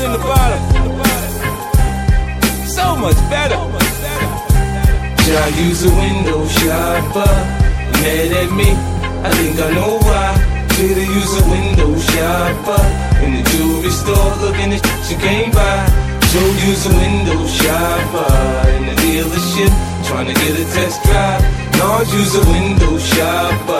it in the bottom. So much better. Should I use a window shopper? Mad at me? I think I know why. Should've use a window shopper in the jewelry store, looking at you can't buy. So use a window shopper in the dealership, trying to get a test drive. No, use a window shopper.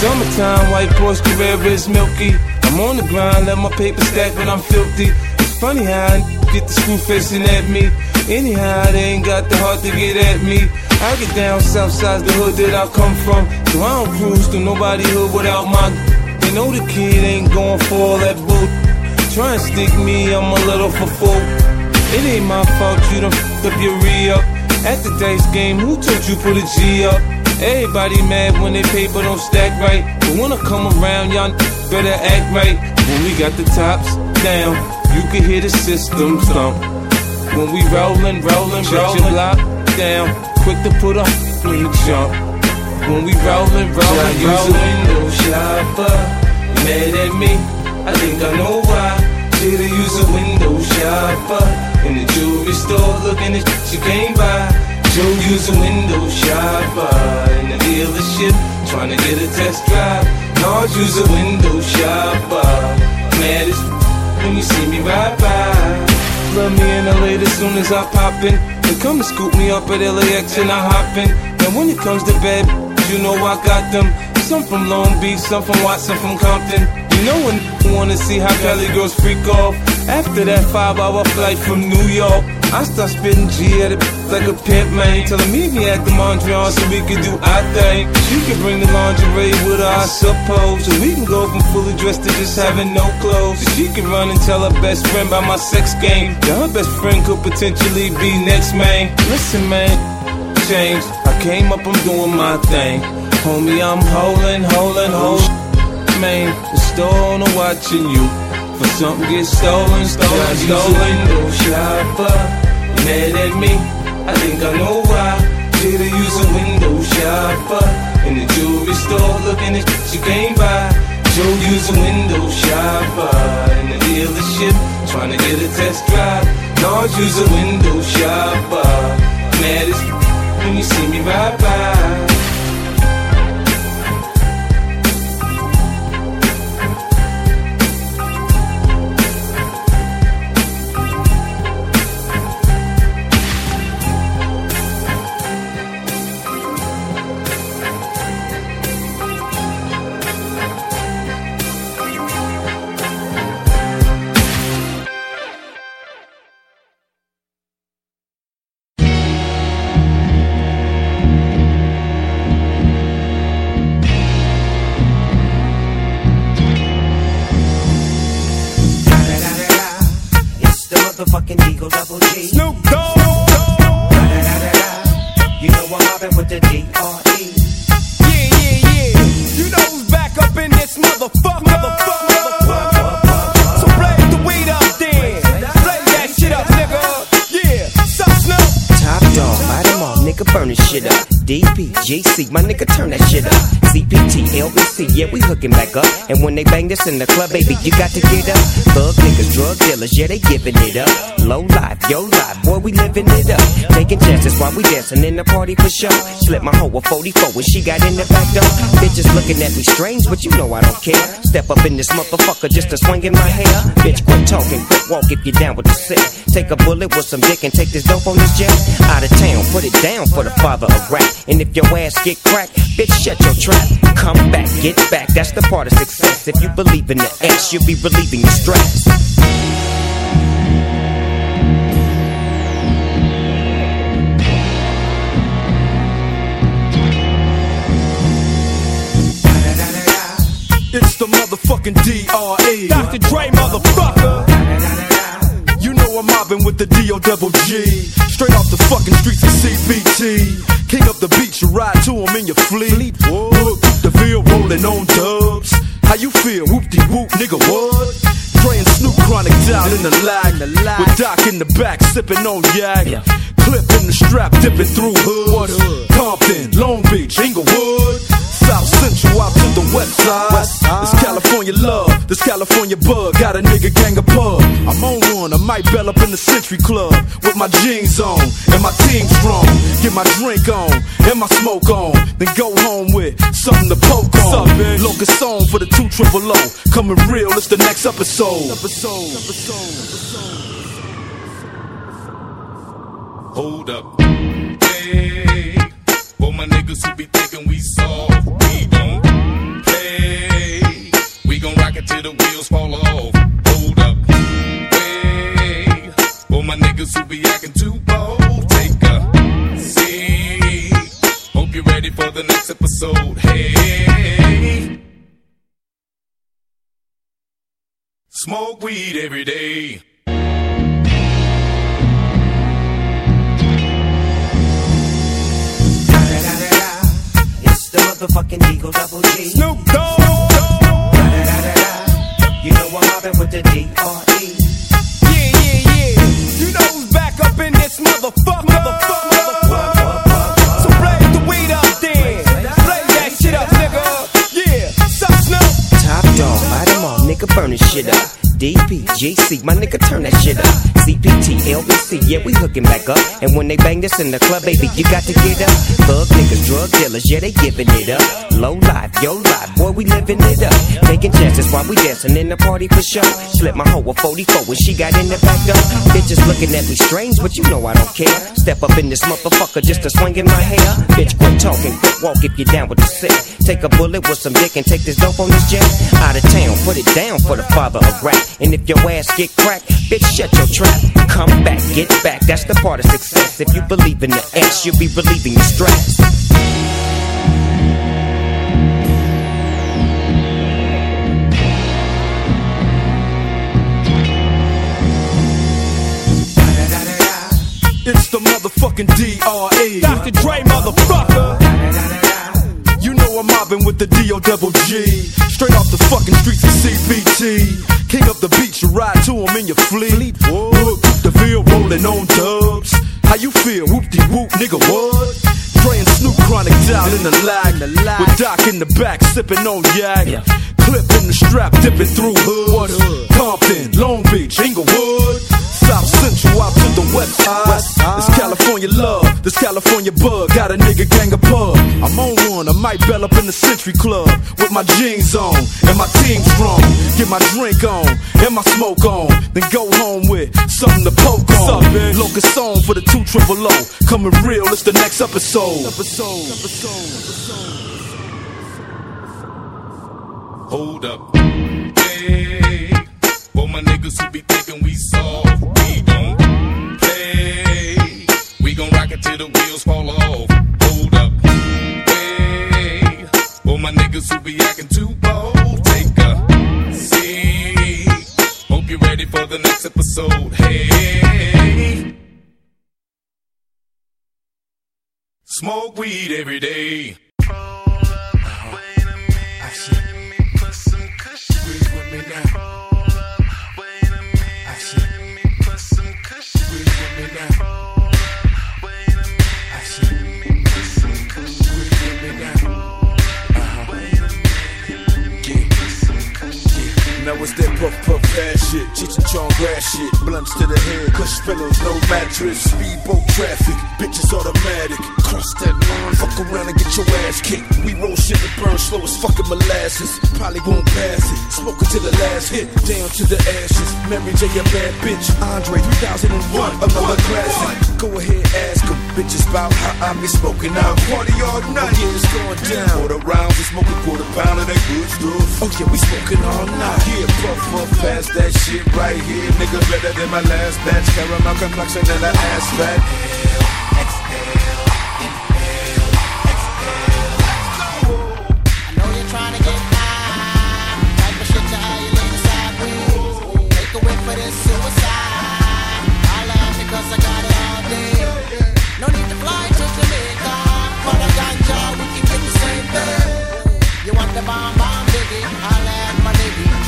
Summertime, white Porsche Carrera is milky. I'm on the grind, let my paper stack, but I'm filthy. It's funny how I get the screw facing at me. Anyhow, they ain't got the heart to get at me. I get down south side the hood that I come from. So I don't cruise through nobody hood without my. They know the kid ain't going for all that bull. Try and stick me, I'm a little for full. It ain't my fault you done f***ed up your re-up. At the dice game, who told you put a G up? Everybody mad when they paper don't stack right. But when I come around, y'all better act right. When we got the tops down, you can hear the system thump. When we rollin', rollin', rollin', block down, quick to put a in the jump. When we rollin', rollin', rollin', window shopper, mad at me? I think I know why. Should've use a window shopper in the jewelry store, looking at shit you can't buy. Joe use a window shopper in the dealership, trying to get a test drive. No, use a window shopper. Mad as when you see me ride by. Love me in LA as soon as I pop in. They come and scoop me up at LAX and I hop in. And when it comes to bed, you know I got them. Some from Long Beach, some from Watson, from Compton. You know when you wanna see how Cali girls freak off. After that five hour flight from New York, I start spitting G at it like a pimp, man. Tell her meet me at the Mondrian so we can do our thing. She can bring the lingerie with her, I suppose. So we can go from fully dressed to just having no clothes. She can run and tell her best friend about my sex game. Now her best friend could potentially be next, man. Listen, man, change. I came up, I'm doing my thing. Homie, I'm holding, holding, holding. Man, the store watching you. For something get stolen, stolen, stolen. Window shopper, mad at me. I think I know why. Should've use a window shopper in the jewelry store, looking at shit you can't buy. Joe use a window shopper in the dealership, trying to get a test drive. No, use a window shopper. Mad as when you see me ride by. Yeah, yeah, yeah. You know who's back up in this motherfucker. GC, my nigga, turn that shit up. CPT, LBC, yeah, we hooking back up. And when they bang this in the club, baby, you got to get up. Thug niggas, drug dealers, yeah, they giving it up. Low life, yo life, boy, we living it up. Taking chances while we dancing in the party for sure. Slip my hoe a 44 when she got in the back door. Bitches looking at me strange, but you know I don't care. Step up in this motherfucker just to swing in my hair. Bitch, quit talking, quit walk if you're down with the sick. Take a bullet with some dick and take this dope on this jet. Out of town, put it down for the father of rap. And if your ass get cracked, bitch, shut your trap. Come back, get back, that's the part of success. If you believe in the ass, you'll be relieving your stress. It's the motherfucking DRE. Dr. Dre, motherfucker. I'm mobbing with the D.O. double G. Straight off the fucking streets of CPT. King up the beach, you ride to him in your fleet. Look, the field rolling on dubs. How you feel? Whoop de whoop, nigga, what? And Snoop chronic down in the lag. With Doc in the back, sipping on yak. Clip in the strap, dipping through hood. Compton, Long Beach, Inglewood. South Central out to the west side. It's California love. This California bug got a nigga gang of pub. I'm on one, I might bell up in the Century Club with my jeans on and my team strong. Get my drink on and my smoke on, then go home with something to poke on. What's up, Locust song for the two triple O. Coming real, it's the next episode. episode. Hold up. Hey, for my niggas who be thinking we soft, we don't play. We gon' rock it till the wheels fall off. For my niggas who be acting too bold, take a seat. Hope you're ready for the next episode. Hey. Smoke weed every day. It's the motherfucking Eagle Double G. Snoop Dogg. Da da da da, You know I'm mobbing with the D.R.E. Yeah, yeah, back up in this motherfucker. Motherfucker, DP, JC, my nigga turn that shit up. CPT, LBC, yeah, we hooking back up. And when they bang this in the club, baby, you got to get up. Thug niggas, drug dealers, yeah, they giving it up. Low life, yo life, boy, we living it up. Taking chances while we dancing in the party for sure. Slip my hoe a 44 when she got in the back door. Bitches looking at me strange, but you know I don't care. Step up in this motherfucker just to swing in my hair. Bitch, quit talking, quit walk if you down with the sick. Take a bullet with some dick and take this dope on this jet. Out of town, put it down for the father of rap. And if your ass get cracked, bitch, shut your trap. Come back, get back, that's the part of success. If you believe in the ass, you'll be relieving the stress. It's the motherfucking D.R.E. Dr. Dre, motherfucker. You know I'm mobbing with the D.O. double G. Straight off the fucking streets of CPT. King up the beach, you ride to him in your fleet. Look, the field rolling on dubs. How you feel? Whoop de whoop, nigga, what? And Snoop Chronic down in the lag. With Doc in the back, sipping on yak. Clip in the strap, dipping through hood. Compton, Long Beach, Inglewood. South Central out to the west. This California love, this California bug. Got a nigga gang of pub. I'm on one, I might bell up in the Century Club. With my jeans on and my team strong. Get my drink on and my smoke on. Then go home with something to poke on. Locust song for the two triple O. Coming real, it's the next episode. Episode, Hold up. Hey, for my niggas who be thinking we soft, we don't play. We gon' rock it till the wheels fall off. Hold up. Hey, for my niggas who be acting too bold, take a seat. Hope you're ready for the next episode. Hey. Smoke weed every day. Mattress, speedboat traffic, bitches automatic, cross that line, fuck around and get your ass kicked. We roll shit that burn slow as fucking molasses, probably won't pass it, smoke until the last hit, down to the ashes. Mary J a bad bitch, Andre 3001, another classic. Go ahead, ask them, bitches about how I be smoking out, party all night. Oh, yeah, it's going down. Quarter rounds, we smoke a quarter pound of that good stuff. Oh yeah, we smoking all night. Yeah, puff puff past that shit right here, nigga. Better than my last batch. Caramel complexion and an ass fat. I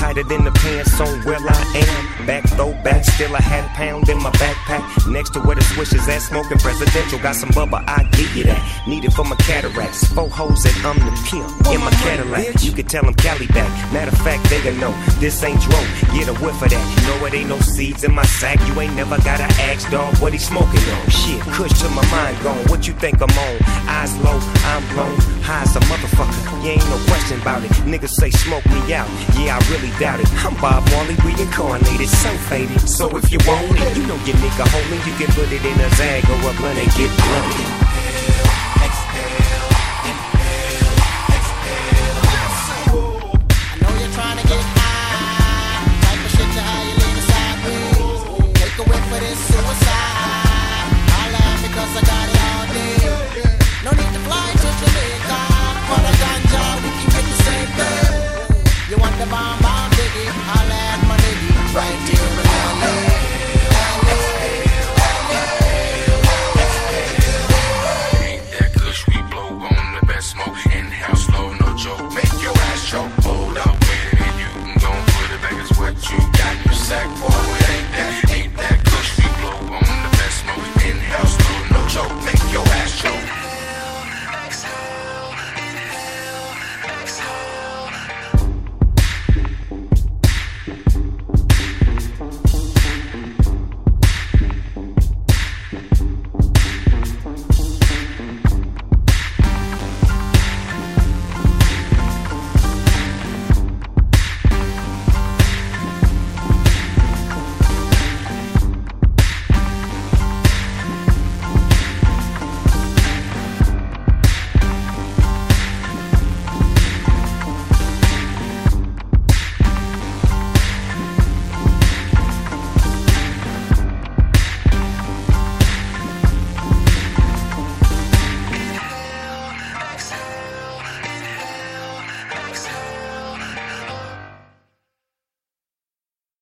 Hold up, wait a minute, let me put some beats up in it. Hold up, wait a minute, let me put some beats Tighter than the pants on where I am. Back throw back, still a half pound in my backpack. Next to where the swishes at, smoking presidential. Got some bubba, I give you that. Need it for my cataracts. Four hoes and I'm the pimp in my Cadillac. You can tell them Cali back. Matter of fact, they gon' know this ain't dro. Get a whiff of that. know it ain't no seeds in my sack. You ain't never gotta ask, dog, what he smoking on. Shit, kush to my mind gone. What you think I'm on? Eyes low, I'm blown. High as a motherfucker. You ain't no question about it. Niggas say smoke me out. Yeah, I really doubt it. I'm Bob Marley reincarnated, so faded. So if you want it, you know your nigga homie. You can put it in a zag or a blunt and get blunted.